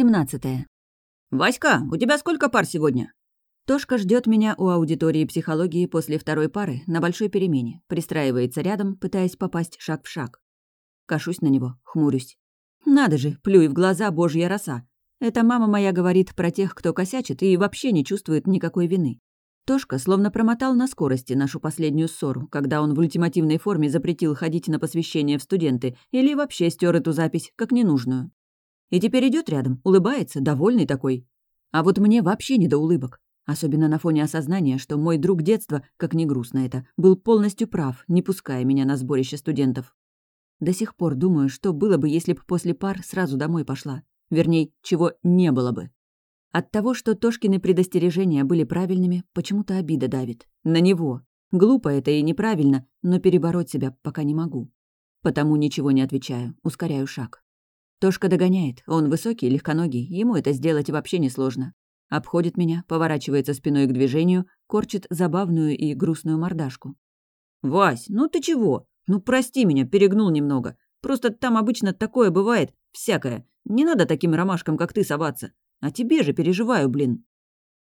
17. «Васька, у тебя сколько пар сегодня?» Тошка ждет меня у аудитории психологии после второй пары на большой перемене, пристраивается рядом, пытаясь попасть шаг в шаг. Кашусь на него, хмурюсь. Надо же, плюй в глаза божья роса. Это мама моя говорит про тех, кто косячит и вообще не чувствует никакой вины. Тошка словно промотал на скорости нашу последнюю ссору, когда он в ультимативной форме запретил ходить на посвящение в студенты или вообще стер эту запись, как ненужную. И теперь идет рядом, улыбается, довольный такой. А вот мне вообще не до улыбок. Особенно на фоне осознания, что мой друг детства, как ни грустно это, был полностью прав, не пуская меня на сборище студентов. До сих пор думаю, что было бы, если бы после пар сразу домой пошла. Вернее, чего не было бы. От того, что Тошкины предостережения были правильными, почему-то обида давит. На него. Глупо это и неправильно, но перебороть себя пока не могу. Потому ничего не отвечаю, ускоряю шаг. Тошка догоняет, он высокий, легконогий, ему это сделать вообще несложно. Обходит меня, поворачивается спиной к движению, корчит забавную и грустную мордашку. «Вась, ну ты чего? Ну прости меня, перегнул немного. Просто там обычно такое бывает, всякое. Не надо таким ромашкам, как ты, соваться. А тебе же переживаю, блин».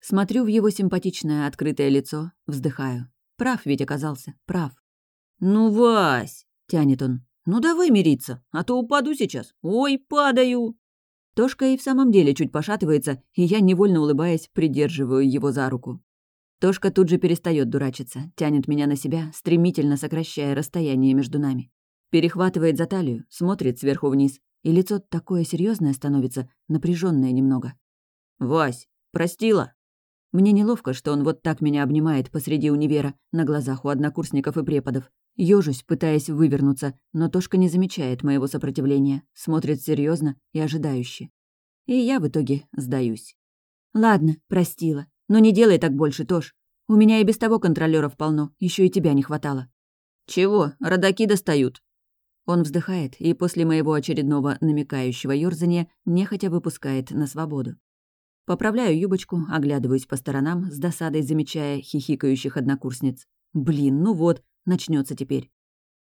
Смотрю в его симпатичное открытое лицо, вздыхаю. Прав ведь оказался, прав. «Ну, Вась!» — тянет он. «Ну давай мириться, а то упаду сейчас. Ой, падаю!» Тошка и в самом деле чуть пошатывается, и я, невольно улыбаясь, придерживаю его за руку. Тошка тут же перестает дурачиться, тянет меня на себя, стремительно сокращая расстояние между нами. Перехватывает за талию, смотрит сверху вниз, и лицо такое серьезное становится, напряженное немного. «Вась, простила?» Мне неловко, что он вот так меня обнимает посреди универа, на глазах у однокурсников и преподов. Ёжусь, пытаясь вывернуться, но Тошка не замечает моего сопротивления, смотрит серьезно и ожидающе. И я в итоге сдаюсь. «Ладно, простила. Но не делай так больше, Тош. У меня и без того контролёров полно, еще и тебя не хватало». «Чего? Родаки достают». Он вздыхает и после моего очередного намекающего ёрзания нехотя выпускает на свободу. Поправляю юбочку, оглядываюсь по сторонам, с досадой замечая хихикающих однокурсниц. Блин, ну вот, начнется теперь.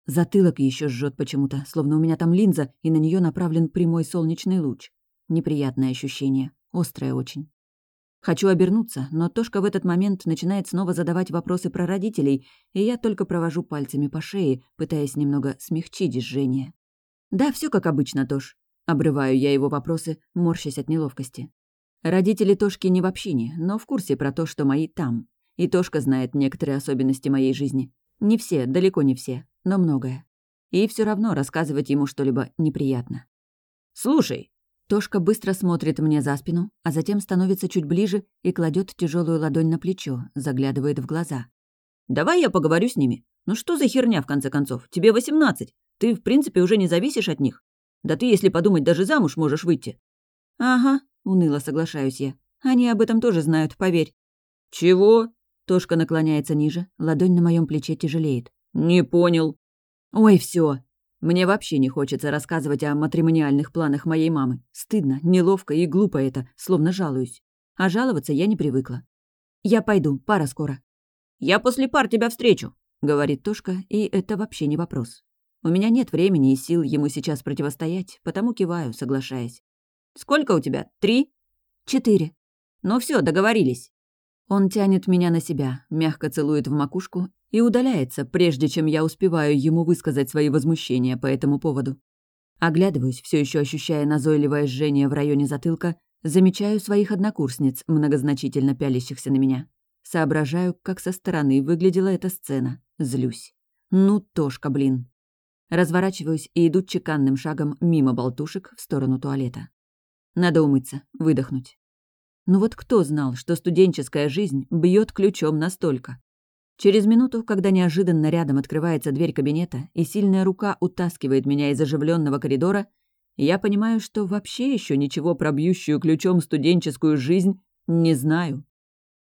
Затылок еще жжет почему-то, словно у меня там линза, и на нее направлен прямой солнечный луч. Неприятное ощущение, острое очень. Хочу обернуться, но Тошка в этот момент начинает снова задавать вопросы про родителей, и я только провожу пальцами по шее, пытаясь немного смягчить жжение. «Да, все как обычно, Тош». Обрываю я его вопросы, морщась от неловкости. Родители Тошки не в общине, но в курсе про то, что мои там. И Тошка знает некоторые особенности моей жизни. Не все, далеко не все, но многое. И все равно рассказывать ему что-либо неприятно. «Слушай!» Тошка быстро смотрит мне за спину, а затем становится чуть ближе и кладет тяжелую ладонь на плечо, заглядывает в глаза. «Давай я поговорю с ними. Ну что за херня, в конце концов? Тебе восемнадцать. Ты, в принципе, уже не зависишь от них. Да ты, если подумать, даже замуж можешь выйти». «Ага, Уныло соглашаюсь я. Они об этом тоже знают, поверь. «Чего?» Тошка наклоняется ниже, ладонь на моем плече тяжелеет. «Не понял». «Ой, все. Мне вообще не хочется рассказывать о матримониальных планах моей мамы. Стыдно, неловко и глупо это, словно жалуюсь. А жаловаться я не привыкла. «Я пойду, пара скоро». «Я после пар тебя встречу», — говорит Тошка, и это вообще не вопрос. У меня нет времени и сил ему сейчас противостоять, потому киваю, соглашаясь. Сколько у тебя? Три?» «Четыре». «Ну все, договорились». Он тянет меня на себя, мягко целует в макушку и удаляется, прежде чем я успеваю ему высказать свои возмущения по этому поводу. Оглядываюсь, все еще ощущая назойливое жжение в районе затылка, замечаю своих однокурсниц, многозначительно пялящихся на меня. Соображаю, как со стороны выглядела эта сцена. Злюсь. Ну, Тошка, блин. Разворачиваюсь и иду чеканным шагом мимо болтушек в сторону туалета. Надо умыться, выдохнуть. Ну вот кто знал, что студенческая жизнь бьет ключом настолько? Через минуту, когда неожиданно рядом открывается дверь кабинета и сильная рука утаскивает меня из оживленного коридора, я понимаю, что вообще еще ничего про бьющую ключом студенческую жизнь не знаю.